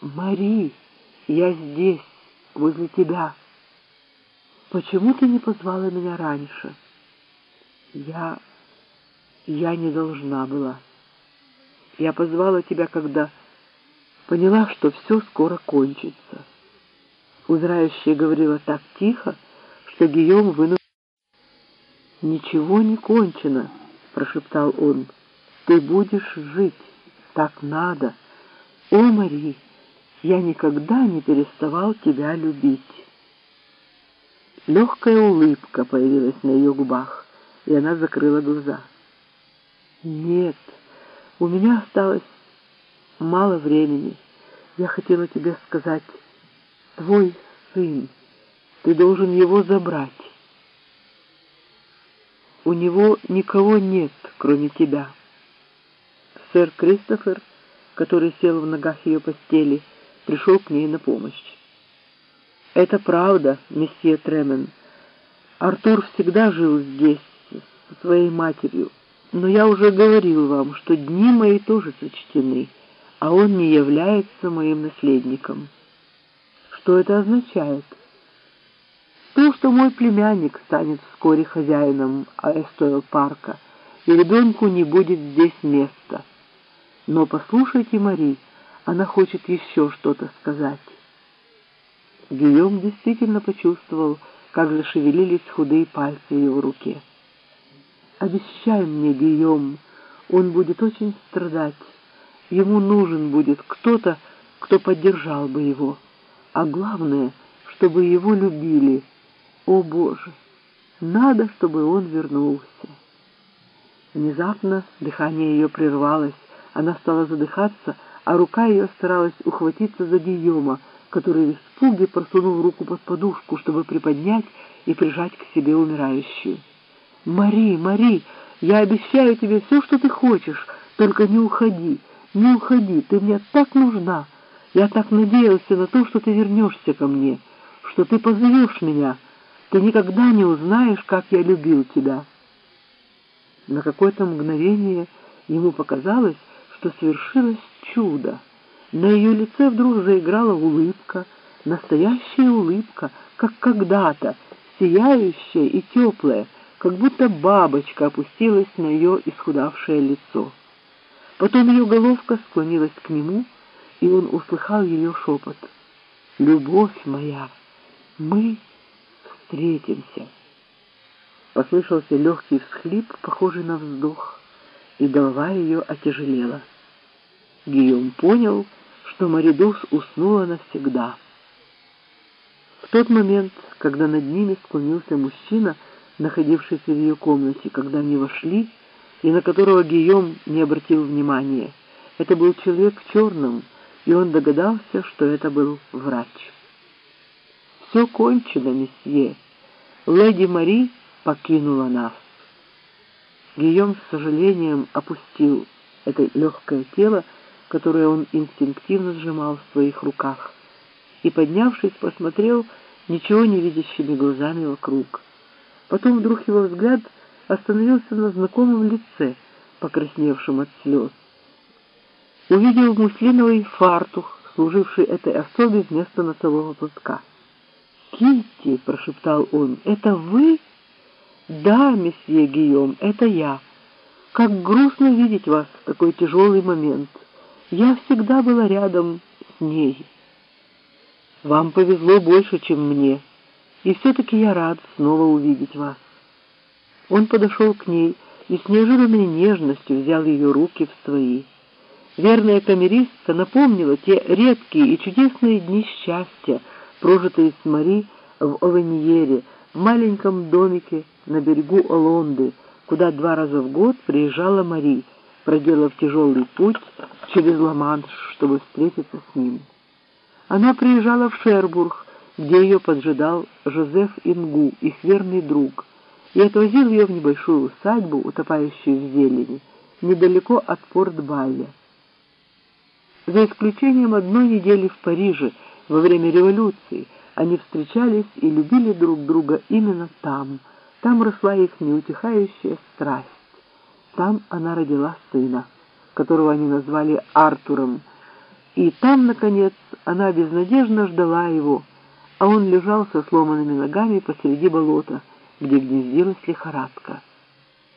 Мари, я здесь, возле тебя. Почему ты не позвала меня раньше? Я... я не должна была. Я позвала тебя, когда поняла, что все скоро кончится. Умирающая говорила так тихо, что Гийом вынужден... «Ничего не кончено», — прошептал он. «Ты будешь жить, так надо. О, Мари, я никогда не переставал тебя любить». Легкая улыбка появилась на ее губах, и она закрыла глаза. «Нет, у меня осталось мало времени. Я хотела тебе сказать, твой сын, ты должен его забрать. У него никого нет, кроме тебя. Сэр Кристофер, который сел в ногах ее постели, пришел к ней на помощь. Это правда, месье Тремен. Артур всегда жил здесь, со своей матерью. Но я уже говорил вам, что дни мои тоже сочтены, а он не является моим наследником. Что это означает? То, что мой племянник станет вскоре хозяином Аэстойл парка, и ребенку не будет здесь места. Но послушайте, Мари, она хочет еще что-то сказать. Гийом действительно почувствовал, как зашевелились худые пальцы его руке. «Обещай мне, Гийом, он будет очень страдать. Ему нужен будет кто-то, кто поддержал бы его. А главное, чтобы его любили». О, Боже! Надо, чтобы он вернулся. Внезапно дыхание ее прервалось, она стала задыхаться, а рука ее старалась ухватиться за Гийома, который в испуге просунул руку под подушку, чтобы приподнять и прижать к себе умирающую. «Мари, Мари, я обещаю тебе все, что ты хочешь, только не уходи, не уходи, ты мне так нужна. Я так надеялся на то, что ты вернешься ко мне, что ты позовешь меня». Ты никогда не узнаешь, как я любил тебя». На какое-то мгновение ему показалось, что свершилось чудо. На ее лице вдруг заиграла улыбка, настоящая улыбка, как когда-то, сияющая и теплая, как будто бабочка опустилась на ее исхудавшее лицо. Потом ее головка склонилась к нему, и он услыхал ее шепот. «Любовь моя, мы встретимся. Послышался легкий всхлип, похожий на вздох, и голова ее отяжелела. Гийом понял, что Маридус уснула навсегда. В тот момент, когда над ними склонился мужчина, находившийся в ее комнате, когда они вошли, и на которого Гийом не обратил внимания, это был человек в черном, и он догадался, что это был врач. «Все кончено, месье. Леди Мари покинула нас». Гийом с сожалением опустил это легкое тело, которое он инстинктивно сжимал в своих руках, и, поднявшись, посмотрел ничего не видящими глазами вокруг. Потом вдруг его взгляд остановился на знакомом лице, покрасневшем от слез. Увидел муслиновый фартух, служивший этой особе вместо носового платка. «Китти!» — прошептал он. «Это вы?» «Да, месье Гийом, это я. Как грустно видеть вас в такой тяжелый момент. Я всегда была рядом с ней. Вам повезло больше, чем мне, и все-таки я рад снова увидеть вас». Он подошел к ней и с неожиданной нежностью взял ее руки в свои. Верная камеристка напомнила те редкие и чудесные дни счастья, прожитые с Мари в Овеньере, в маленьком домике на берегу Олонды, куда два раза в год приезжала Мари, проделав тяжелый путь через Ла-Манш, чтобы встретиться с ним. Она приезжала в Шербург, где ее поджидал Жозеф Ингу, их верный друг, и отвозил ее в небольшую усадьбу, утопающую в зелени, недалеко от Порт-Балля. За исключением одной недели в Париже – во время революции они встречались и любили друг друга именно там. Там росла их неутихающая страсть. Там она родила сына, которого они назвали Артуром, И там, наконец, она безнадежно ждала его, а он лежал со сломанными ногами посреди болота, где гнездилась лихорадка.